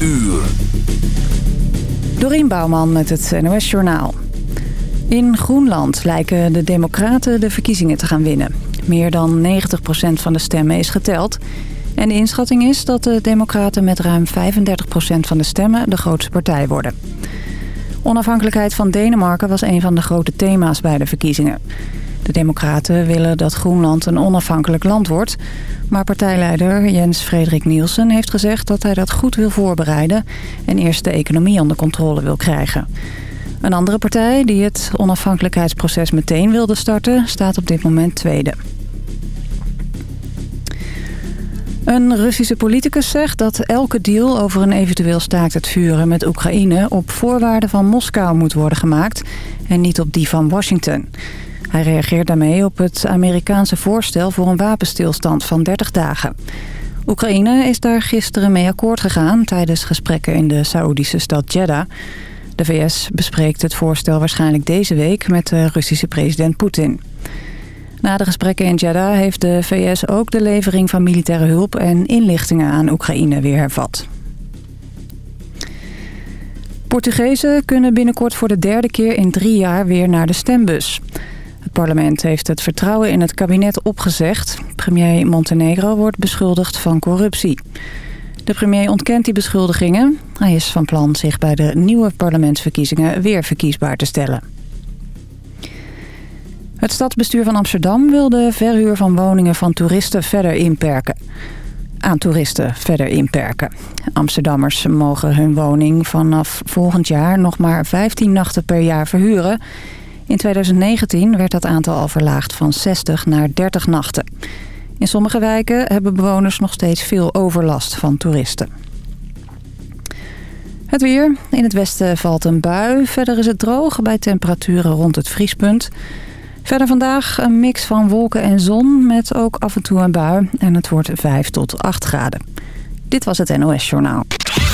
uur. Dorien Bouwman met het NOS Journaal. In Groenland lijken de democraten de verkiezingen te gaan winnen. Meer dan 90% van de stemmen is geteld. En de inschatting is dat de democraten met ruim 35% van de stemmen de grootste partij worden. Onafhankelijkheid van Denemarken was een van de grote thema's bij de verkiezingen. De democraten willen dat Groenland een onafhankelijk land wordt. Maar partijleider Jens Frederik Nielsen heeft gezegd dat hij dat goed wil voorbereiden... en eerst de economie onder controle wil krijgen. Een andere partij die het onafhankelijkheidsproces meteen wilde starten... staat op dit moment tweede. Een Russische politicus zegt dat elke deal over een eventueel staakt het vuren met Oekraïne... op voorwaarden van Moskou moet worden gemaakt en niet op die van Washington... Hij reageert daarmee op het Amerikaanse voorstel voor een wapenstilstand van 30 dagen. Oekraïne is daar gisteren mee akkoord gegaan tijdens gesprekken in de Saoedische stad Jeddah. De VS bespreekt het voorstel waarschijnlijk deze week met de Russische president Poetin. Na de gesprekken in Jeddah heeft de VS ook de levering van militaire hulp en inlichtingen aan Oekraïne weer hervat. Portugezen kunnen binnenkort voor de derde keer in drie jaar weer naar de stembus. Het parlement heeft het vertrouwen in het kabinet opgezegd. Premier Montenegro wordt beschuldigd van corruptie. De premier ontkent die beschuldigingen. Hij is van plan zich bij de nieuwe parlementsverkiezingen weer verkiesbaar te stellen. Het stadsbestuur van Amsterdam wil de verhuur van woningen van toeristen verder inperken. Aan toeristen verder inperken. Amsterdammers mogen hun woning vanaf volgend jaar nog maar 15 nachten per jaar verhuren... In 2019 werd dat aantal al verlaagd van 60 naar 30 nachten. In sommige wijken hebben bewoners nog steeds veel overlast van toeristen. Het weer. In het westen valt een bui. Verder is het droog bij temperaturen rond het vriespunt. Verder vandaag een mix van wolken en zon met ook af en toe een bui. En het wordt 5 tot 8 graden. Dit was het NOS Journaal.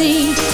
see.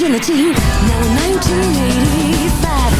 agility. Now 1985.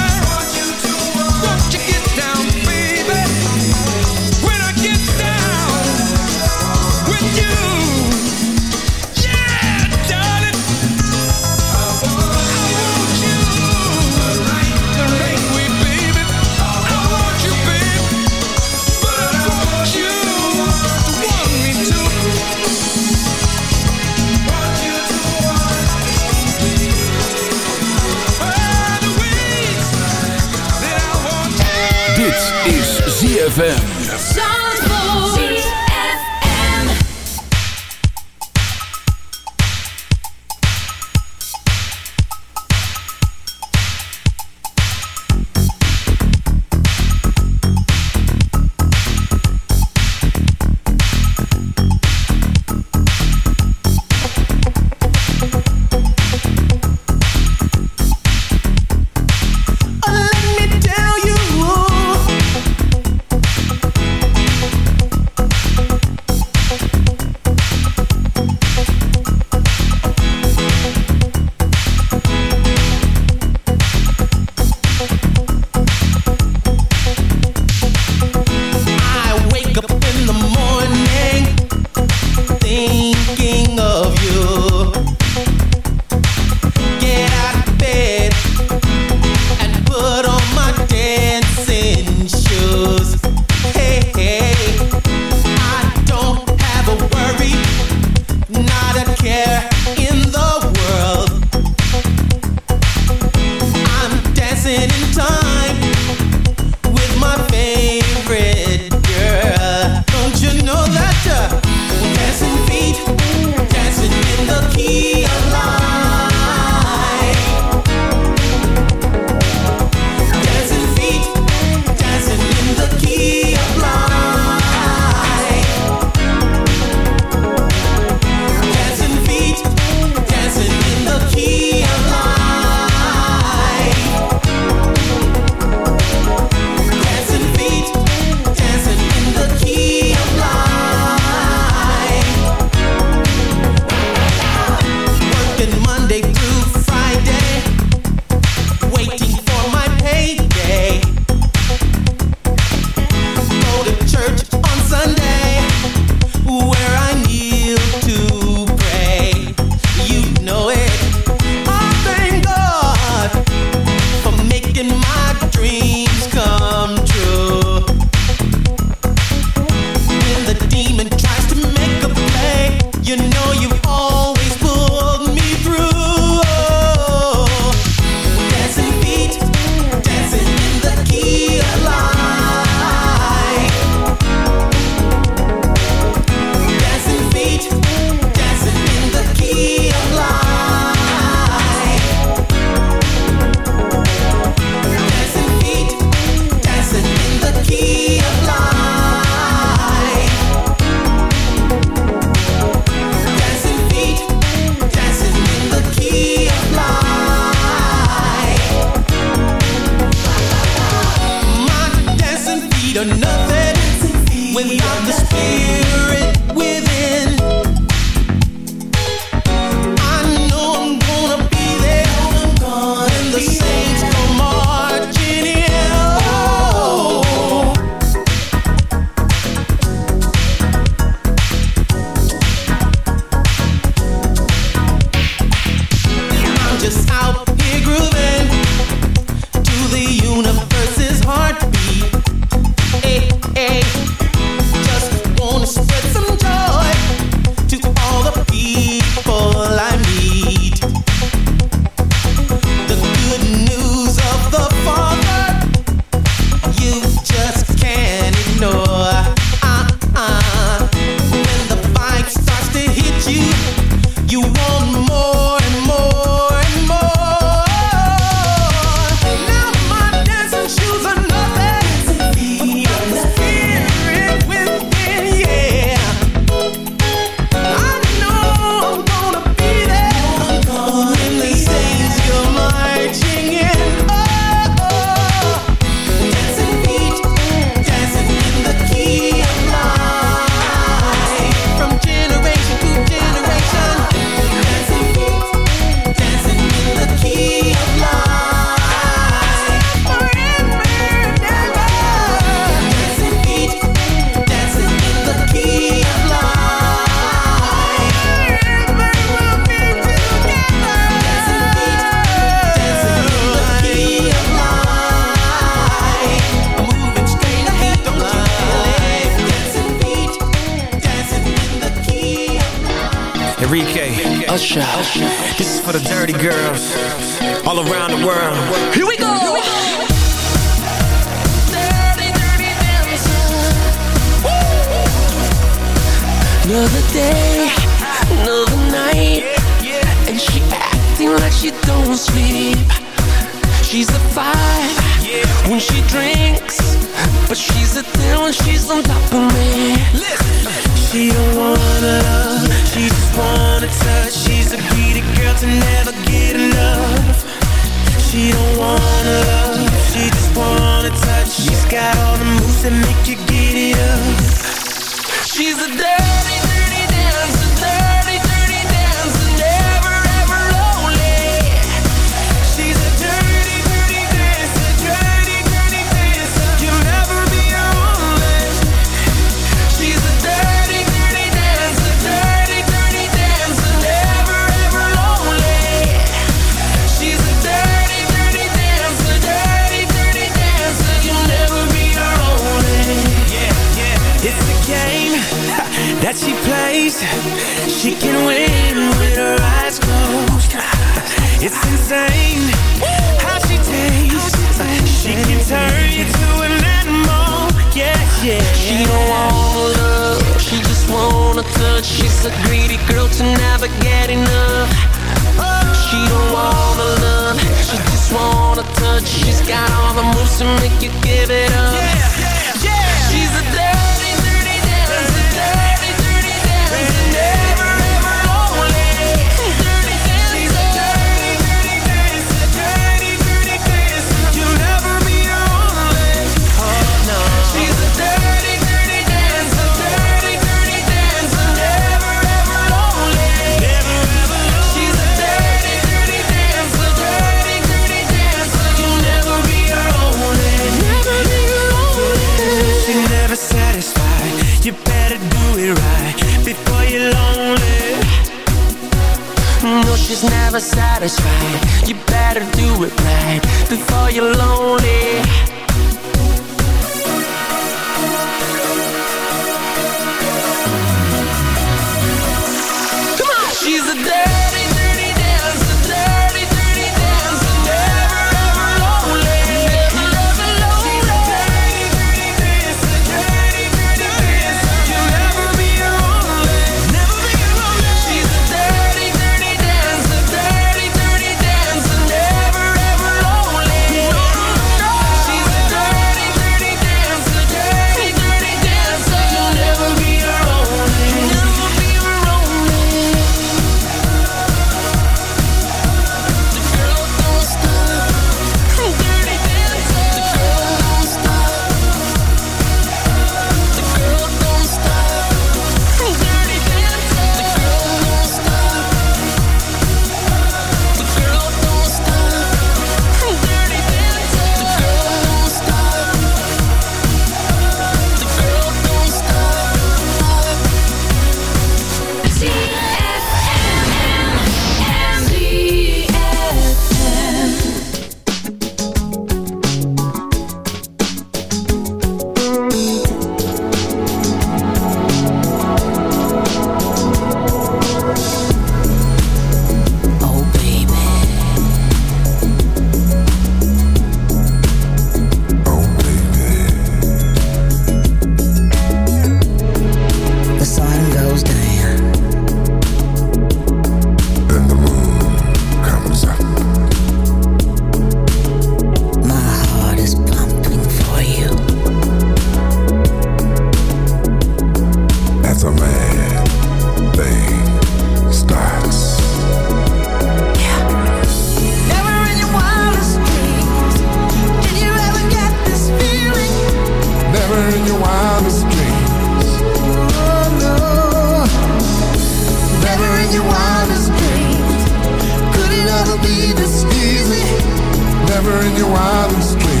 in your wildest dreams.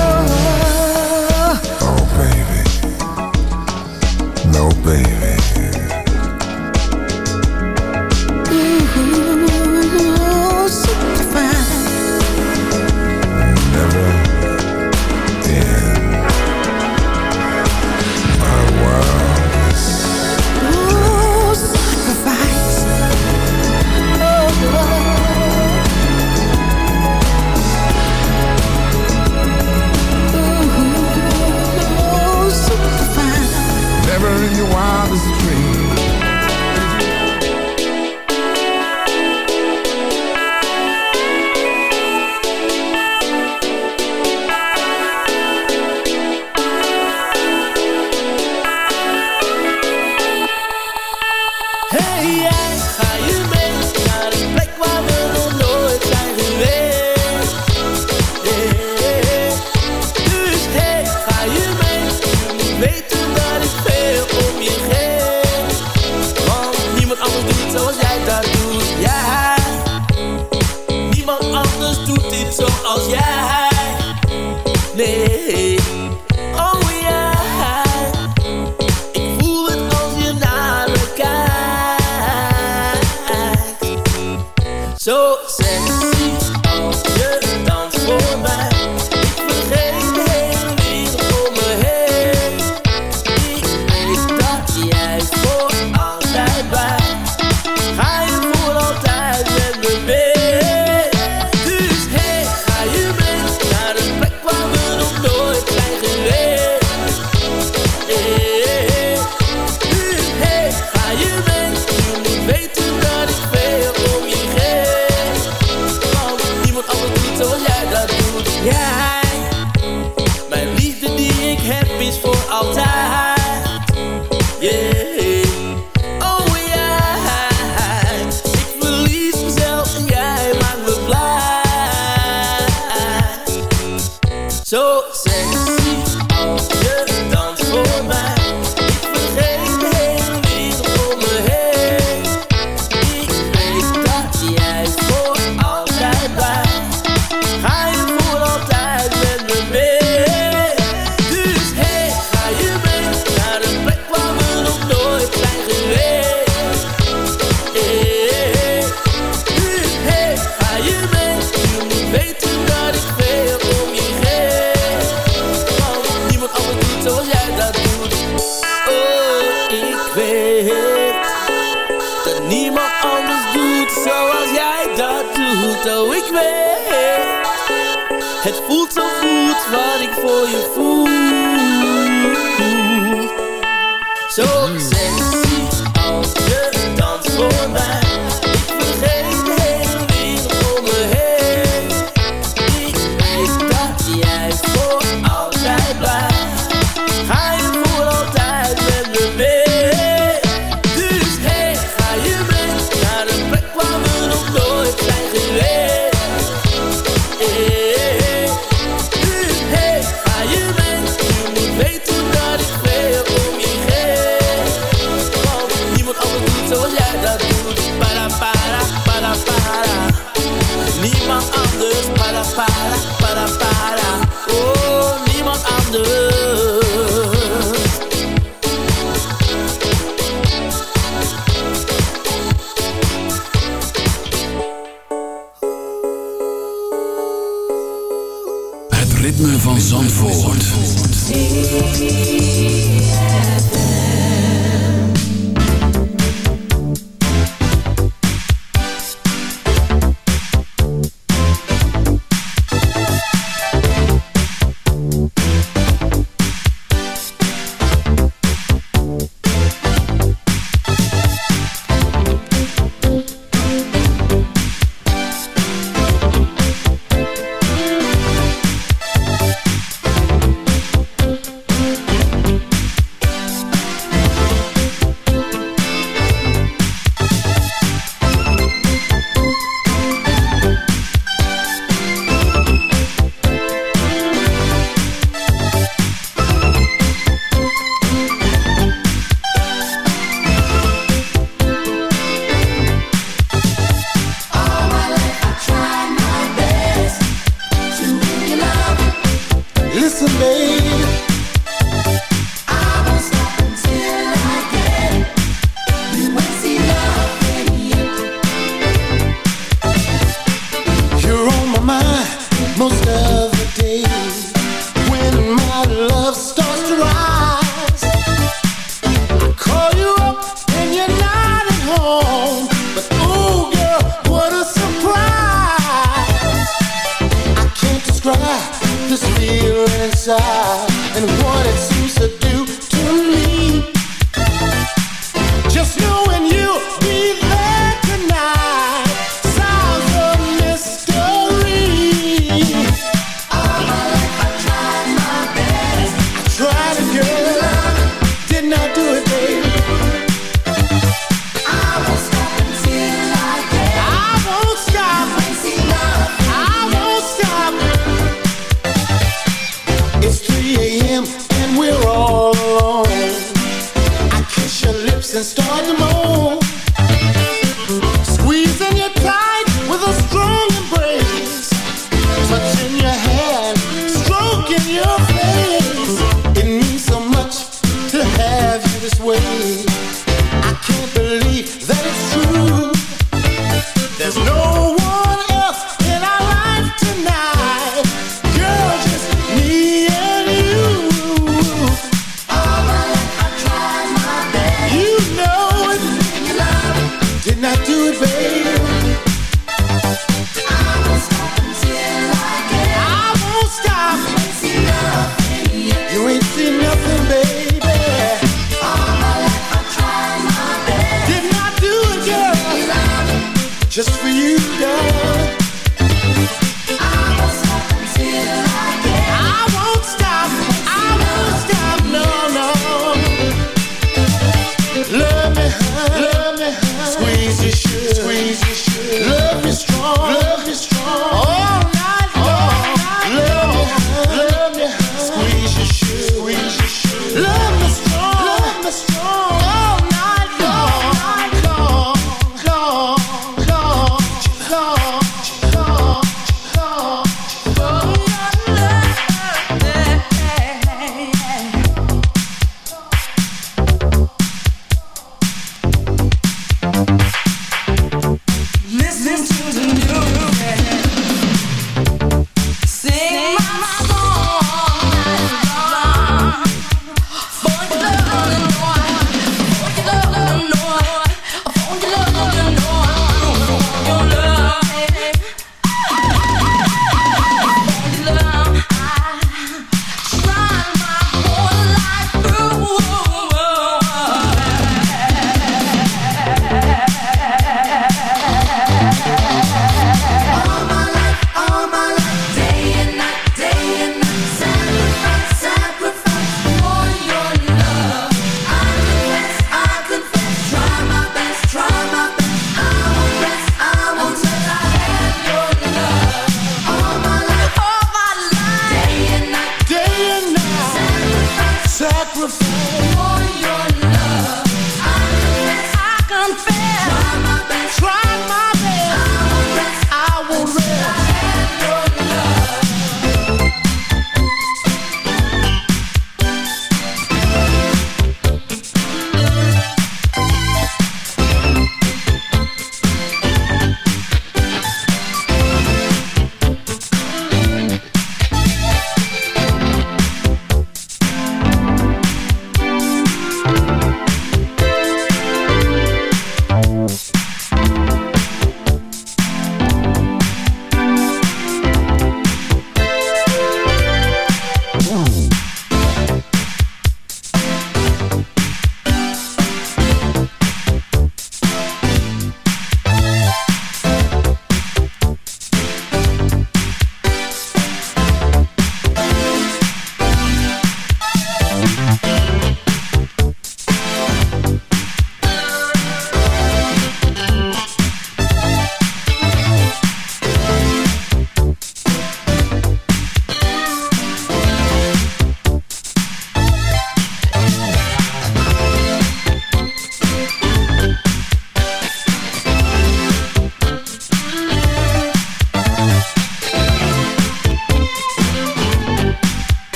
Inside